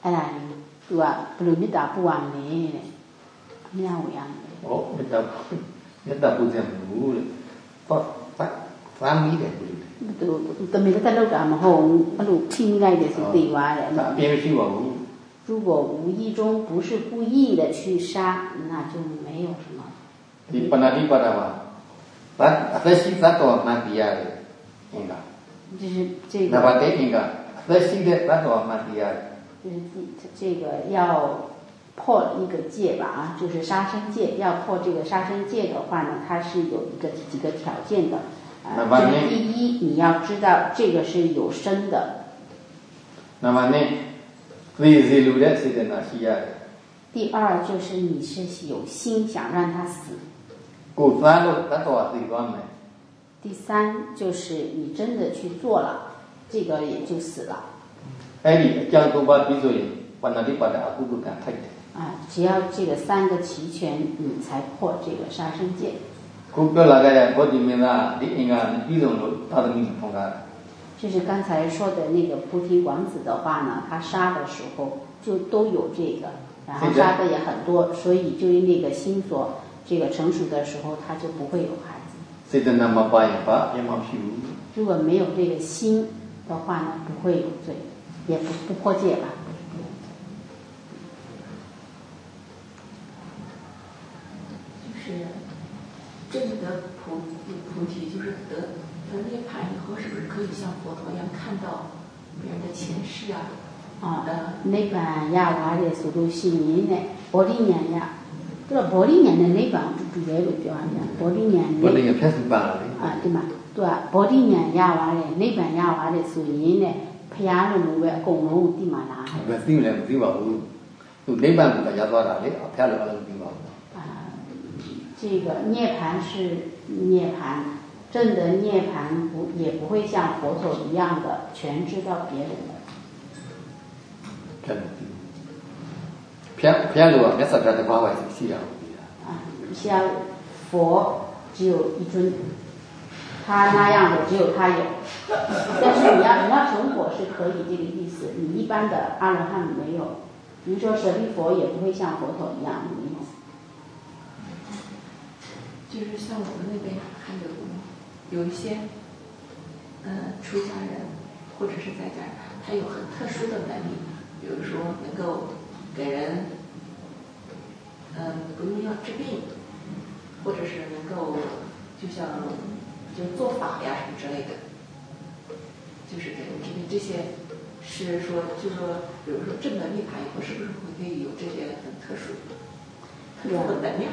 B: အဲ့ဒါလေး သူကဘယ်လိုမေတ္တာပို့ရမလဲတဲ့အများဝေရမယ်
A: ဟောမေတ္တာ မေတ္တာပူဇော်မှုလေပေါ့ပတ်ဖမ်းမိတယ်ဘူး
B: သူတမင်တက်လောက်တာမဟုတ်ဘူးအဲ့လိုထိမိလိုက်တယ်ဆိုသိသွားတယ်
A: ဒါအပြင်းမရှိပါဘူး
B: 如果无意中不是故意的去杀，那就没有什么。
A: ဒီပဏာတိပါဒမှာဘတ်အသက်ရှိသတ်တော်မှန်တရားလေအင်္ဂါ
B: 就是这
A: နံပါတ်
B: 个，
A: 1အင်္ဂါအသက်ရှိတဲ့သတ်တော်မှန်တရားလေ
B: 就是这这个要 破一个戒吧啊，就是杀生戒。要破这个杀生戒的话呢，它是有一个几个条件的啊。
A: 就
B: 是第一，你要知道这个是有生的。
A: 那么呢？
B: 第二就是你是有心想让他死。第三就是你真的去做了，这个也就死了。
A: 哎，你将嘴巴闭嘴，把那里把那阿姑赶开点。
B: 啊，只要这个三个齐全，你才破这个杀生戒。
A: 股票那个呀，破前面啦，你应该一种路打通了。
B: 就是刚才说的那个菩提王子的话呢，他杀的时候就都有这个，然后杀的也很多，所以就那个心所这个成熟的时候，他就不会有孩子。
A: 谁那？也没。
B: 如果没有这个心的话呢，不会有罪，也不不破戒吧。
E: 真的菩菩提，就是得得涅槃以后，是不是可以像佛陀一样看到别人的前世啊？
B: 啊，
E: 呃，
B: နိဗ္ဗာန်ရသွားတယ်ဆိုလို့ရှိရင်တဲ့ဘောဓိဉာဏ်ရသူကဘောဓိဉာဏ်နဲ့နိဗ္ဗာန်အတူတူပဲလို့ပြောရတယ်ဘောဓိဉာဏ်
A: ဘော
B: နဲ့
A: ဓိကဖြတ်စုပါလေ
B: အာဒီမှာသူကဘောဓိဉာဏ်ရပါတယ်နိဗ္ဗာန်ရပါတယ်ဆိုရင်တဲ့ဖျားလို့လို့ပဲအကုန်လုံးကိုသိမှလား
A: ဘယ်သိမလဲမသိပါဘူးသူနိဗ္ဗာန်ကိုရသွားတာလေအဖျားလို့အလုံးမသိပါဘူး
B: 啊， 这个涅盘是涅盘，证得涅盘不也不会像佛陀一样的全知道别人的。
A: 真的，偏偏如没啥别的方法，是西
B: 啊，像佛只有一尊，他那样的只有他有。但是你要你要成佛是可以这个意思，你一般的阿罗汉没有。比如说舍利佛也不会像佛陀一样，
E: 就是像我们那边还有有一些，呃，出家人或者是在家人，他有很特殊的能力，比如说能够给人，嗯、不用药治病，或者是能够就像就做法呀什么之类的，就是给人治病，这些是说就说，比如说证了涅槃以后，是不是会可以有这些很特殊特殊的能量？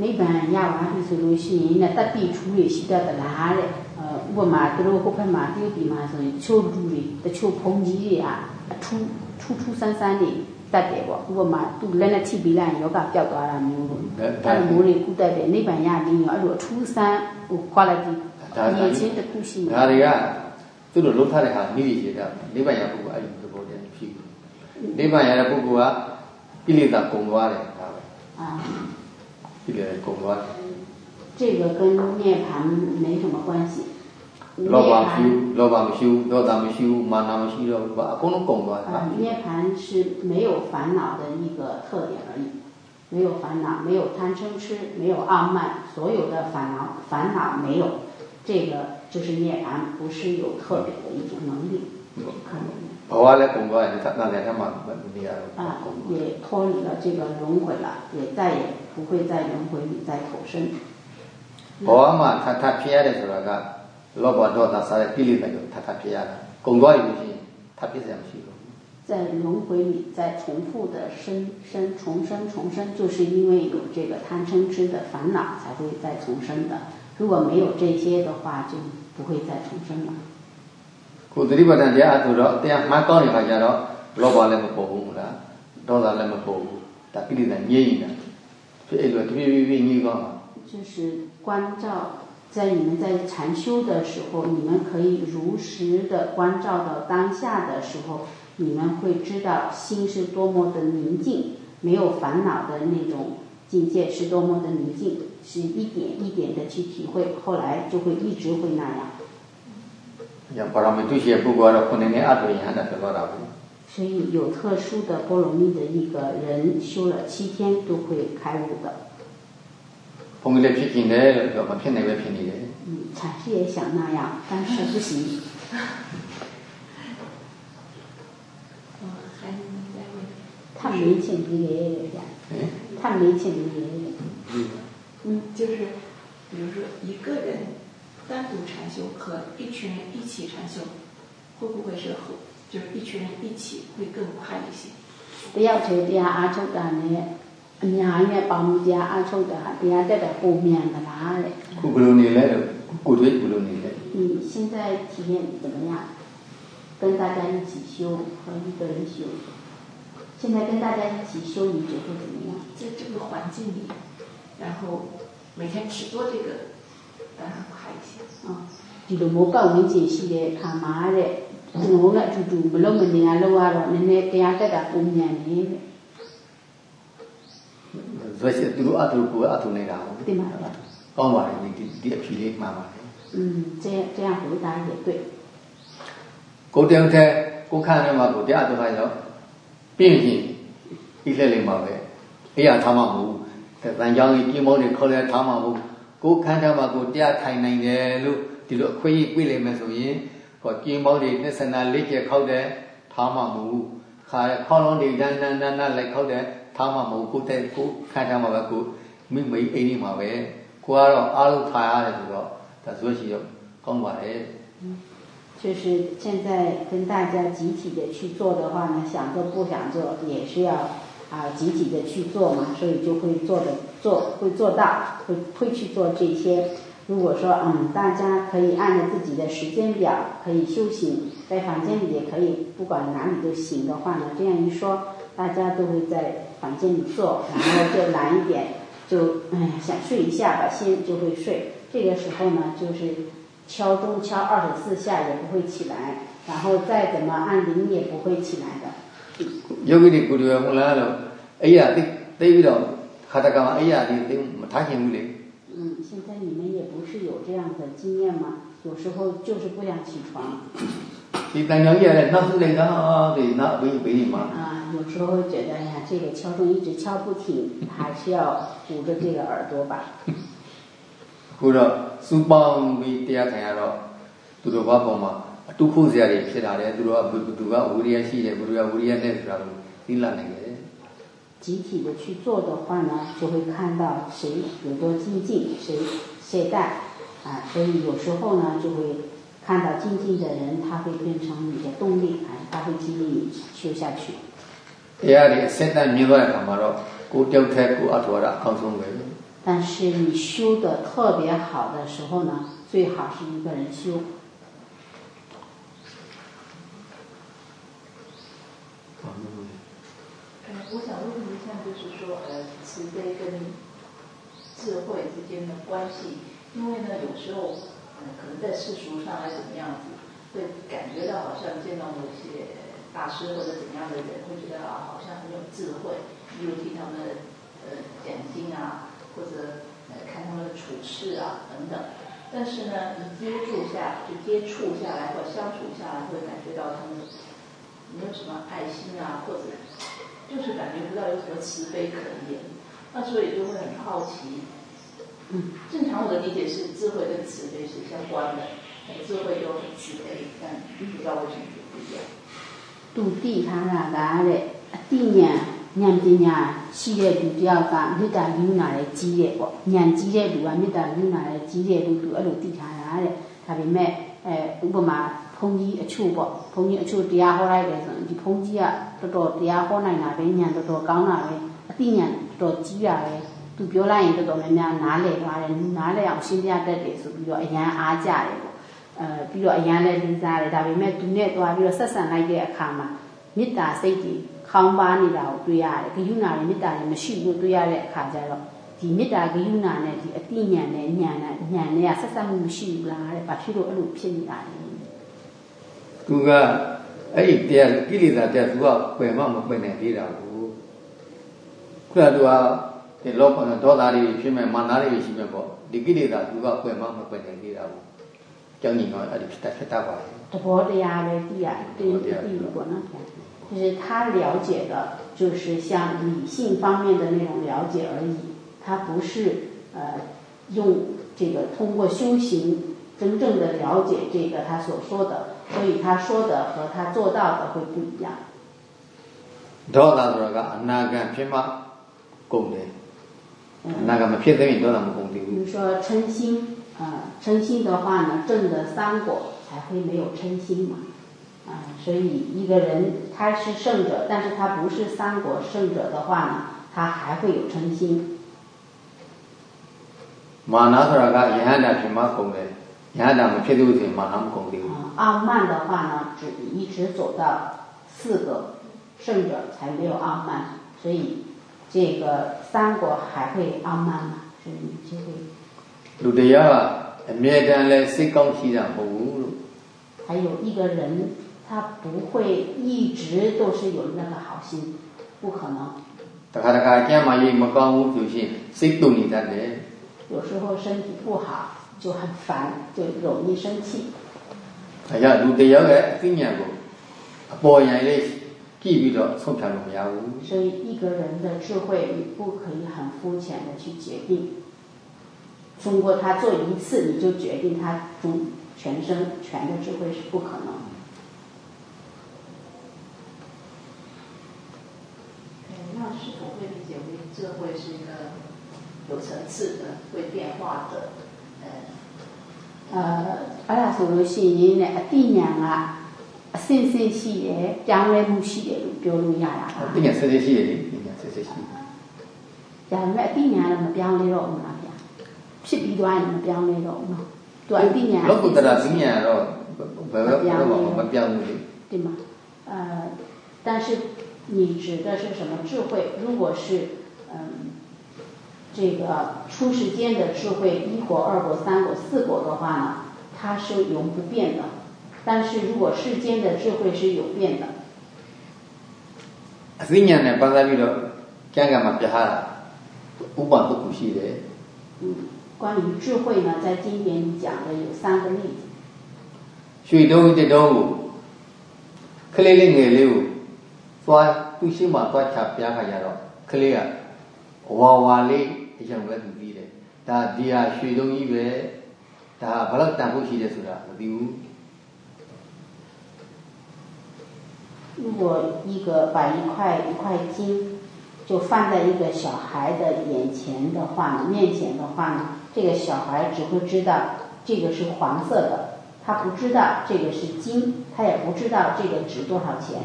B: နိဗ္ဗာန်ရပါပြီဆိုလို့ရှိရင်လည်းတတိထူးတွေရှိတတ်သလားတဲ့အဲဥပမာသူတို့ဟိုဘက်မှာတရုတ်ပြည်မှာဆိုရင်တချို့လူတွေတချို့ဘုံကြီးတွေဟာအထူးထူးထူးဆန်းဆန်းတွေတတ်တယ်ပေါ့ဥပမာသူလက်နဲ့ထိပြီးလိုက်ရင်ယောဂပျောက်သွားတာမျိုးလို့အဲလိုမျိုးတွေကုတတ်တယ်နိဗ္ဗာန်ရပြီးရောအဲ့လိုအထူးဆန်းဟို quality အရေးချင်းတစ်ခုရှိနေ
A: ဒါတွေကသူတို့လုံးထားတဲ့ဟာမိရိရှိတာနိဗ္ဗာန်ရပုဂ္ဂိုလ်အဲ့ဒီသဘောတည်းဖြစ်ဘူးနိဗ္ဗာန်ရတဲ့ပုဂ္ဂိုလ်ကကိလေသာကုန်သွားတယ်ဒါပဲ
B: 啊
A: 这个共过，
B: 这个跟涅槃没什么关系。涅槃，
A: 老板没修，老板修，妈他修了，阿公侬共过
B: 是？涅盘是没有烦恼的一个特点而已，没有烦恼，没有贪嗔痴，没有傲慢，所有的烦恼烦恼没有，这个就是涅槃，不是有特别的一种能力。不可能
A: 的。阿华来共过还是那两天嘛，那那天。
B: 啊，也脱离了这个轮回了，也再也。不会在轮回里再投生。
A: ဘဝမှာထပ်ထပ်ဖြစ်ရတယ်ဆိုတာကလောဘဒေါသစားတဲ့ကိလေသာကိုထပ်ထပ်ဖြစ်ရတာကုန်သွားပြီလို့ရှိရင်ထပ်ဖြစ်စရာမရှိဘူး
B: 在轮回里再重复的生生重生重生，就是因为有这个贪嗔痴的烦恼才会再重生的。如果没有这些的话，就不会再重生了。
A: ကိုသတိပဋ္ဌာန်တရားအထုတော့တရားမှတ်ကောင်းတဲ့ခါကျတော့လောဘလည်းမပေါ်ဘူးလားဒေါသလည်းမပေါ်ဘူးဒါကိလေသာငြိမ့်နေတာ 这一轮对对你讲，
B: 就是关照，在你们在禅修的时候，你们可以如实的关照到当下的时候，你们会知道心是多么的宁静，没有烦恼的那种境界是多么的宁静，是一点一点的去体会，后来就会一直会那样。
A: 要把他们这些不管的，可能你阿弥陀佛的，怎么了？
B: 所以有特殊的波罗蜜的一个人修了七天都会开悟的。
A: 碰个来骗进来，要么骗哪个骗哪个。
B: 嗯，禅师也想那样，但是不行。
E: 我还在问，
B: 看没请你爷爷
A: 家？嗯。
B: 看没请你爷爷？嗯。
E: 嗯，就是，比如说一个人单独禅修和一群人一起禅修，会不会是？就是一群人一起会更快一些？
B: တယောက်တည်းတရားအားထုတ်တာနဲ့အများကြီးနဲ့ပေါင်းပြီးတရားအားထုတ်တာဟာတရားတက်တာပုံမြန်သလားတဲ့
A: ခုဘယ်လိုနေလဲလို့ကိုယ်တွေ့ဘယ်လိုနေလဲ
B: 你现在体验怎么样？跟大家一起修和一个人修，现在跟大家一起修，你觉得怎么样？
E: 在这个环境里，然后每天只做这个，当然快一些。
B: 啊，ဒီလိုမျိုးပတ်ဝန်းကျင်ရှိတဲ့အခါမှာတဲ့ ကျွန်တော်ကအတူတူမလုံမနေရလောက်ရတော့နည်းနည်းတရားတက်တာပုံမြန်တယ်
A: ဇွဲချက်သူတို့အတူကိုအတူနေတာဟုတ်
B: တယ်မှာ
A: ကောင်းပါတယ်ဒီဒီအဖြေလေးမှာပါอืม
B: เจ๊เจ๊หูตาเนี่
A: ยด้วยโกเตียงแท้ကိုခန့်ထဲမှာကိုတရားတော်ခိုင်းတော့ပြင့်ရင်ပြီးလက်လိမ့်ပါပဲအဲ့ရထားမှာမဟုတ်တန်ကြောင်းကြီးပြင်းမောင်းနေခေါ်လဲထားမှာမဟုတ်ကိုခန့်ထဲမှာကိုတရားထိုင်နိုင်တယ်လို့ဒီလိုအခွင့်အရေးပြည့်လိမ့်မယ်ဆိုရင် ဟောပြင်းမောတွေနှစ်ဆနာလေးကျခောက်တယ်ထားမှာမဟုတ်ခါခေါလုံးတွေဒန်းဒန်းဒန်းဒန်းလိုက်ခောက်တယ်ထားမှာမဟုတ်ကိုယ်တဲ့ကိုယ်ခန့်ထဲမှာပဲကိုမိမိအိမ်ကြီးမှာပဲကိုကတော့အားလုံးထားရတယ်ဆိုတော့ဒါဆိုရှိတော့ကောင်းပါတယ်
B: 就是现在跟大家集体的去做的话呢，想做不想做也是要啊集体的去做嘛，所以就会做的做会做到，会会去做这些。 如果说嗯，大家可以按照自己的时间表可以修行，在房间里也可以，不管哪里都行的话呢，这样一说，大家都会在房间里坐，然后就懒一点，就哎想睡一下吧，心就会睡。这个时候呢，就是敲钟敲二十四下也不会起来，然后再怎么按铃也不会起来的。
A: 有给你鼓励我来了？哎呀，对，对不着，哈达干
B: 嘛？哎呀，你对，他羡慕的。经验吗？有时候就是不想起床
A: ဒီတန်ကြောင်ကြီးရတဲ့နောက်ဆုလိုက်တာဒီနောက်ဘိဘိမှာ
B: 啊，有时候会觉得哎呀，这个敲钟一直敲不停，还是要捂着这个耳朵吧。
A: ခုတော့စူပေါင်းပြီးတရားထိုင်ရတော့သူတို့ဘာပေါ်မှာအတုခုစရာတွေဖြစ်လာတယ်သူတို့ကဘသူကဝိရိယရှိတယ်ဘသူကဝိရိယနဲ့ဆိုတာကိုသိလာနိုင်တယ်
B: 集体的去做的话呢，就会看到谁有多精进，谁懈怠 啊，所以有时候呢，就会看到精进的人，他会变成你的动力，啊，他会激励你修下去。
A: တရားတွေအဆက်တန်မြင်သွားတဲ့အခါမှာတော့ကိုယ်တယောက်တည်းကိုယ်အထောက်အထားအကောင်းဆုံးပဲ
B: 但是你修的特别好的时候呢，最好是一个人修。
F: 呃，我想问一下，就是说，呃，慈悲跟智慧之间的关系， 因为呢，有时候，嗯，可能在世俗上还是怎么样子，会感觉到好像见到某些大师或者怎么样的人，会觉得啊，好像很有智慧，比如听他们的呃讲经啊，或者呃看他们的处事啊等等。但是呢，一接触下，就接触下来或相处下来，会感觉到他们没有什么爱心啊，或者就是感觉不到有什么慈悲可言。那所以就会很好奇，
B: 嗯，
F: 正常我的理解是智慧跟慈悲是相关的，智慧就很慈悲，但不知道为什么就不一样。
B: တူတိထားတာကတဲ့အတိညာဉာဏ်ပညာရှိတဲ့လူတယောက်ကမေတ္တာကရုဏာလည်းကြီးတယ်ပေါ့ဉာဏ်ကြီးတဲ့လူကမေတ္တာကရုဏာလည်းကြီးတယ်လို့သူအဲ့လိုသိထားတာတဲ့ဒါပေမဲ့အဲဥပမာဘုန်းကြီးအချို့ပေါ့ဘုန်းကြီးအချို့တရားဟောလိုက်တယ်ဆိုရင်ဒီဘုန်းကြီးကတော်တော်တရားဟောနိုင်တာပဲဉာဏ်တော်တော်ကောင်းတာပဲအတိညာတော်တော်ကြီးတာပဲ သူပြောလိုက်ရင်တော်တော်များများနားလည်သွားတယ်နားလည်အောင်ရှင်းပြတတ်တယ်ဆိုပြီးတော့အရန်အားကြတယ်ပေါ့အဲပြီးတော့အရန်လည်းလေးစားတယ်ဒါပေမဲ့သူနဲ့သွားပြီးတော့ဆက်ဆံလိုက်တဲ့အခါမှာမေတ္တာစိတ်ကြီးခေါင်းပါနေတာကိုတွေ့ရတယ်ဂယုဏတွေမေတ္တာတွေမရှိဘူးတွေ့ရတဲ့အခါကျတော့ဒီမေတ္တာဂယုဏနဲ့ဒီအတိညာနဲ့ညာနဲ့ညာနဲ့ကဆက်ဆက်မှုမရှိဘူးလားတဲ့ဘာဖြစ်လို့အဲ့လိုဖြစ်နေတာလဲ
A: သူကအဲ့ဒီတရားကိလေသာတရားသူကပယ်မှမပယ်နိုင်သေးတာကိုခုနကသူက ဒီလောကနဲ့ဒေါသတွေဖြစ်မဲ့မာနတွေရှိမဲ့ပေါ့ဒီကိလေသာသူကပယ်မှမပယ်နိုင်သေးတာကိုကျောင်းကြီးကအဲ့ဒီဖြစ်တတ်ဖြစ်တတ်ပါလေ
B: သဘောတရားပဲသိရတယ်သိသိပေါ့နော်ဗျာ
A: ဟ
B: 就是他了解的，就是像理性方面的那种了解而已，他不是呃用这个通过修行真正的了解这个他所说的，所以他说的和他做到的会不一样。
A: ဒေါသဆိုတော့ကအနာဂတ်ဖြ 那个嘛，偏得远都那么功
B: 定。
A: 我
B: 们说嗔心啊、呃，称心的话呢，正的三果才会没有嗔心嘛。啊、所以一个人他是圣者，但是他不是三果圣者的话呢，他还会有嗔心。
A: 马拿出来个银行的什么功的，银行的嘛偏得远，马拿功定。
B: 啊，傲慢的话呢，只一直走到四个圣者才没有傲慢，所以。这个三国还会傲慢吗？是你就会。
A: 鲁德亚啊，面单来谁刚起然后。
B: 还有一个人，他不会一直都是有那个好心，不可能。
A: 嘛有就谁你。
B: 有时候身体不好，就很烦，就容易生气。
A: 哎呀，鲁德亚个经验过，不一样嘞。抑郁着促成我们要
B: 所以一个人的智慧你不可以很肤浅的去决定。通过他做一次你就决定他中全身全的智慧是不可能。
F: 的那是否会理解为智慧是一个有层次的会变化的？呃
B: 呃阿拉伯系你两个弟弟两啊အတိညာဏ်ကအစင်စင်ရှိတယ်၊ပြောင်းလဲမှုရှိတယ်လို့ပြောလို့ရတာပါ
A: အသိဉာဏ်ဆက်ဆက်ရှိရလေအသိဉာဏ်ဆက်ဆက်ရှိ
B: ။ဒါပေမဲ့အတိညာဏ်လည်းမပြောင်းလဲတော့ဘူးလားဗျာ။ဖြစ်ပြီးသွားရင်မပြောင်းလဲတော့ဘူးနော်။သူအတိညာဏ်
A: လောကုတ္တရာသိဉာဏ်ကတော့ဘယ်ဘက်မှမပြောင်းဘူးလေ
B: 对吗？呃，但是你指的是什么智慧？如果是嗯，这个出世间的智慧，一果、二果、三果、四果的话呢，它是永不变的。 但是如果世间的智慧是有变的，
A: အသိဉာဏ်နဲ့ပတ်သက်ပြီးတော့ကျမ်းဂန်မှာပြထားတာဥပမာတစ်ခုရှိတယ်
B: 嗯，关于智慧呢，在经典里讲的有三个例子。
A: ရွှေတုံးတစ်တုံးကိုခလေးလေးငယ်လေးကိုသွားသူ့ရှိမှသွားချပြားခါကြတော့ခလေးကဝါဝါလေးအရင်ပဲသူပြီးတယ်ဒါဒီဟာရွှေတုံးကြီးပဲဒါဘယ်လောက်တန်ဖို့ရှိတယ်ဆိုတာမသိဘူး
B: 如果一个把一块一块金，就放在一个小孩的眼前的话呢，面前的话呢，这个小孩只会知道这个是黄色的，他不知道这个是金，他也不知道这个值多少钱。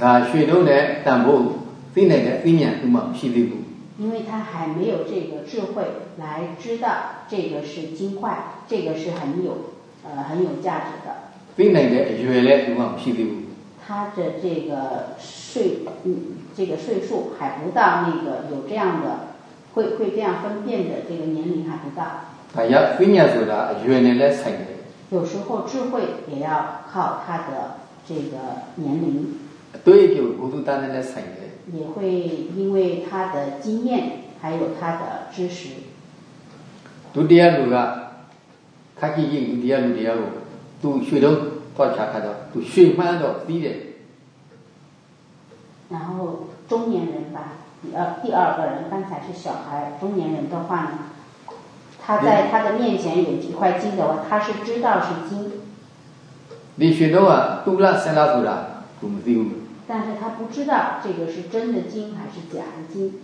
A: 啊，血流来，但不非奶奶非面都冇皮皮布。
B: 因为他还没有这个智慧来知道这个是金块，这个是很有呃很有价值的。
A: 非奶奶血来都冇皮皮布。
B: 他的这个岁，嗯，这个岁数还不到那个有这样的会会这样分辨的这个年龄还不到。
A: 他要分年数的，原来来成的。
B: 有时候智慧也要靠他的这个年龄。
A: 对，就孤独单单来成的。
B: 也会因为他的经验，还有他的知识。
A: 读第二路个，他去用第二路第二路，都学到。刚才看到都血满着，对的。
B: 然后中年人吧，第二第二个人刚才是小孩，中年人的话呢，他在他的面前有一块金的话，他是知道是金。
A: 你学到啊，读啦，想啦，做啦，
B: 但是他不知道这个是真的金还是假的金。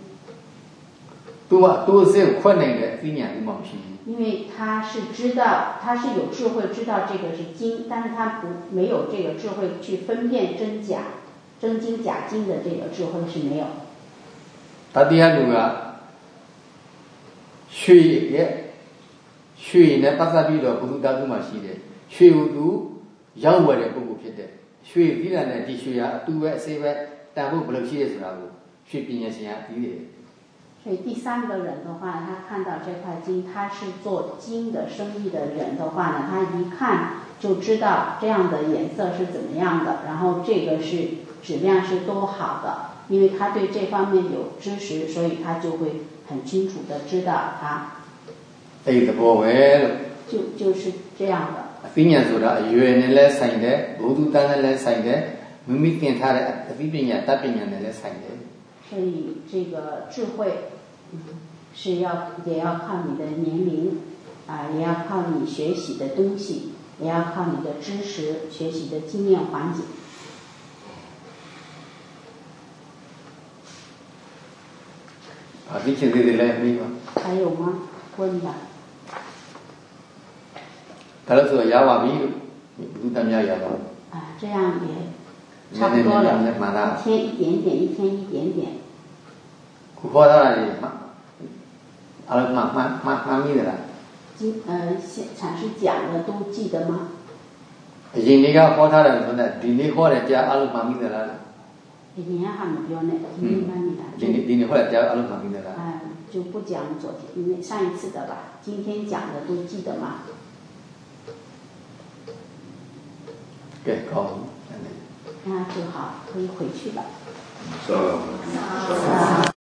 A: 都啊，都是有困难的，一年都没批。
B: 因为他是知道，他是有智慧，知道这个是经，但是他不没有这个智慧去分辨真假，真经假经的这个智慧是没有。
A: 他第二种啊，血液，血液呢，把它比作不是当中嘛，是的，血有毒，养活的不够撇的，血液必然呢，低血压，毒外，水啊，但我不能吸的是啥子，血毕竟是压低的。
B: 所以第三个人的话，他看到这块金，他是做金的生意的人的话呢，他一看就知道这样的颜色是怎么样的，然后这个是质量是多好的，因为他对这方面有知识，所以他就会很清楚的知道他
A: အဲ့ဒီသဘောပဲလို့
B: 就就是这样的。
A: အသိဉာဏ်ဆိုတာအရွယ်နဲ့လည်းဆိုင်တယ်ဘုသူတန်းနဲ့လည်းဆိုင်တယ် မိမိသင်ထားတဲ့အသိပညာတတ်ပညာနဲ့လည်းဆိုင်တယ်
B: 所以这个智慧是要也要靠你的年龄啊，也要靠你学习的东西，也要靠你的知识、学习的经验环境。
A: 啊，你？
B: 还有吗？问吧。
A: 他那米，你。
B: 啊，这样也差不多了，一天一点点，一天一点点。
A: 开，阿，
B: 今，呃，现禅师讲的都记得吗？今
A: 什么呢？来阿。呢，来阿。
B: 哎，就不讲昨天，因为上一次的吧，今天讲的都记得吗？
A: 给，高。
B: 那就好，可以回去了。